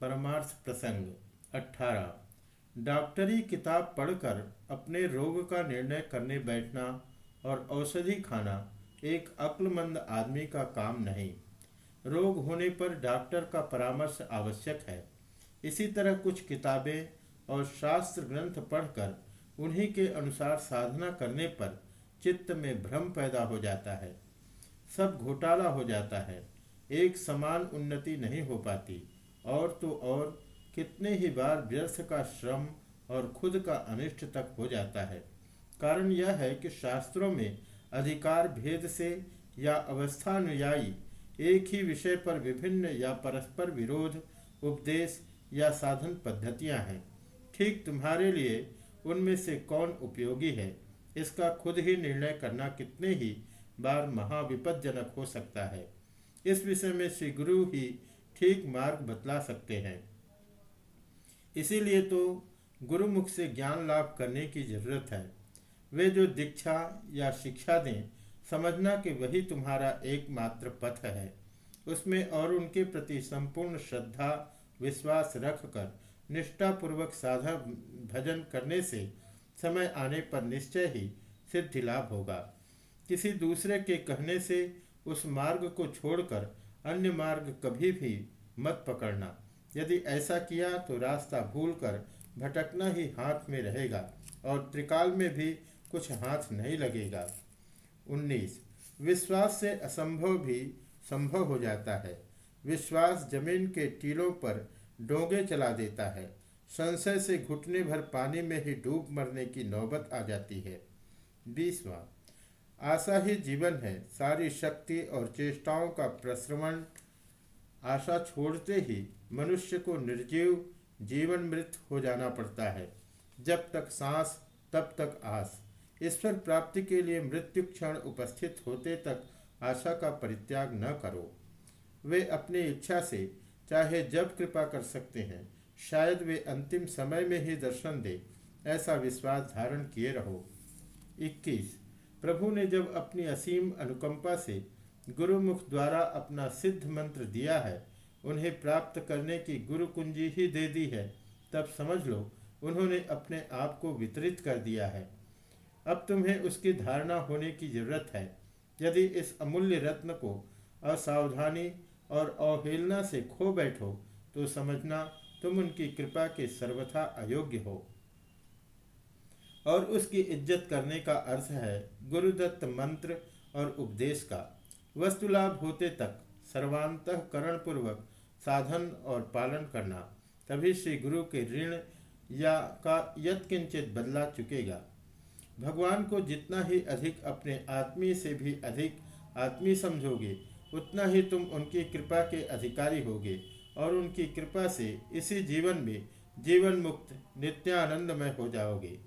परमार्थ प्रसंग 18 डॉक्टरी किताब पढ़कर अपने रोग का निर्णय करने बैठना और औषधि खाना एक अक्लमंद आदमी का काम नहीं। रोग होने पर डॉक्टर का परामर्श आवश्यक है। इसी तरह कुछ किताबें और शास्त्र ग्रंथ पढ़कर उन्हीं के अनुसार साधना करने पर चित्त में भ्रम पैदा हो जाता है। सब घोटाला हो जाता है। एक समान उन्नति नहीं हो पाती। और तो और कितने ही बार व्यर्थ का श्रम और खुद का अनिष्ट तक हो जाता है। कारण यह है कि शास्त्रों में अधिकार भेद से या अवस्थानुयायी एक ही विषय पर विभिन्न या परस्पर विरोध, उपदेश या साधन पद्धतियाँ हैं। ठीक तुम्हारे लिए उनमें से कौन उपयोगी है? इसका खुद ही निर्णय करना कितने ही बार महाविपदजनक हो सकता है। इस विषय में श्री गुरु ही ठीक मार्ग बतला सकते हैं। इसीलिए तो गुरुमुख से ज्ञान लाभ करने की ज़रूरत है। वे जो दीक्षा या शिक्षा दें, समझना कि वही तुम्हारा एकमात्र पथ है। उसमें और उनके प्रति संपूर्ण श्रद्धा, विश्वास रखकर, निष्ठापूर्वक साधा भजन करने से समय आने पर निश्चय ही सिद्धि लाभ होगा। किसी दूसरे के कहने से उस मार्ग को छोड़कर अन्य मार्ग कभी भी मत पकड़ना। यदि ऐसा किया तो रास्ता भूलकर भटकना ही हाथ में रहेगा और त्रिकाल में भी कुछ हाथ नहीं लगेगा। 19 विश्वास से असंभव भी संभव हो जाता है। विश्वास ज़मीन के टीलों पर डोंगे चला देता है। संशय से घुटने भर पानी में ही डूब मरने की नौबत आ जाती है। बीसवा। आशा ही जीवन है। सारी शक्ति और चेष्टाओं का प्रश्रवण आशा छोड़ते ही मनुष्य को निर्जीव जीवन मृत हो जाना पड़ता है। जब तक सांस, तब तक आस। ईश्वर प्राप्ति के लिए मृत्यु क्षण उपस्थित होते तक आशा का परित्याग न करो। वे अपनी इच्छा से चाहे जब कृपा कर सकते हैं, शायद वे अंतिम समय में ही दर्शन दे, ऐसा विश्वास धारण किए रहो। 21 प्रभु ने जब अपनी असीम अनुकंपा से गुरुमुख द्वारा अपना सिद्ध मंत्र दिया है, उन्हें प्राप्त करने की गुरु कुंजी ही दे दी है, तब समझ लो, उन्होंने अपने आप को वितरित कर दिया है। अब तुम्हें उसकी धारणा होने की ज़रूरत है। यदि इस अमूल्य रत्न को असावधानी और अवहेलना से खो बैठो तो समझना तुम उनकी कृपा के सर्वथा अयोग्य हो। और उसकी इज़्ज़त करने का अर्थ है गुरुदत्त मंत्र और उपदेश का। वस्तुलाभ होते तक सर्वांतकरण पूर्वक साधन और पालन करना, तभी श्री गुरु के ऋण या का यत्किंचित बदला चुकेगा। भगवान को जितना ही अधिक अपने आत्मी से भी अधिक आत्मी समझोगे, उतना ही तुम उनकी कृपा के अधिकारी होगे और उनकी कृपा से इसी जीवन में जीवन मुक्त नित्यानंदमय हो जाओगे।